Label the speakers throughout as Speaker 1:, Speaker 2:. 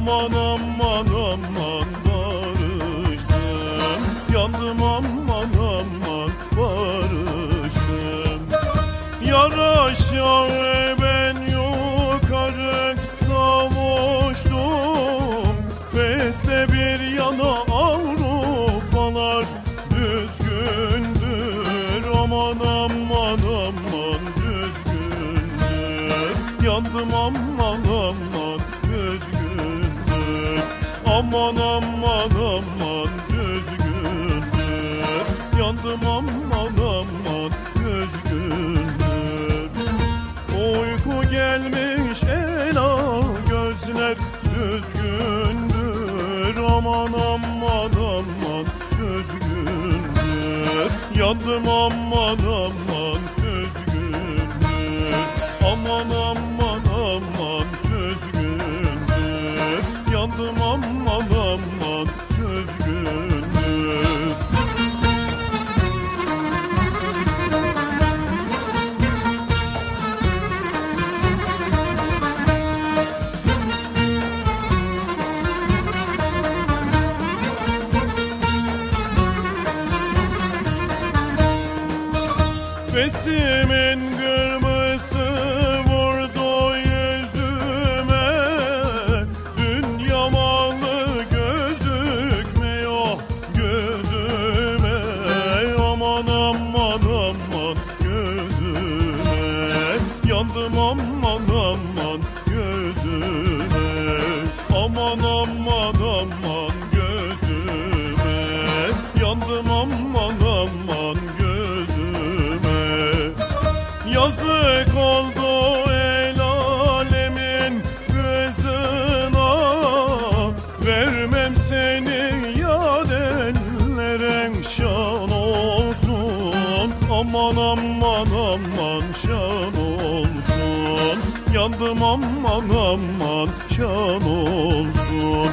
Speaker 1: Aman aman aman barıştım. Yandım aman aman barıştım. Yar aşağı ben yukarı savuştum. Feste bir yana Avrupalar düzgündür. Aman aman aman düzgündür. Yandım aman aman Aman aman aman düzgündür Yandım aman aman düzgündür Uyku gelmiş ela gözler süzgündür Aman aman aman süzgündür Yandım aman aman süzgündür Aman aman aman süzgündür Yandım aman Fesimin kırmızı vurdu yüzüme. Dünya malı gözükmüyor gözüme. Aman aman aman gözüme. Yandım aman aman gözüme Yazık oldu el alemin kızına Vermem seni ellere şan olsun. Aman aman aman şan olsun. Yandım aman aman şan olsun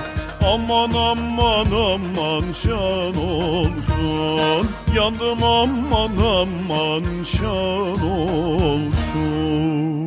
Speaker 1: Aman aman aman şan olsun. Yandım aman aman şan olsun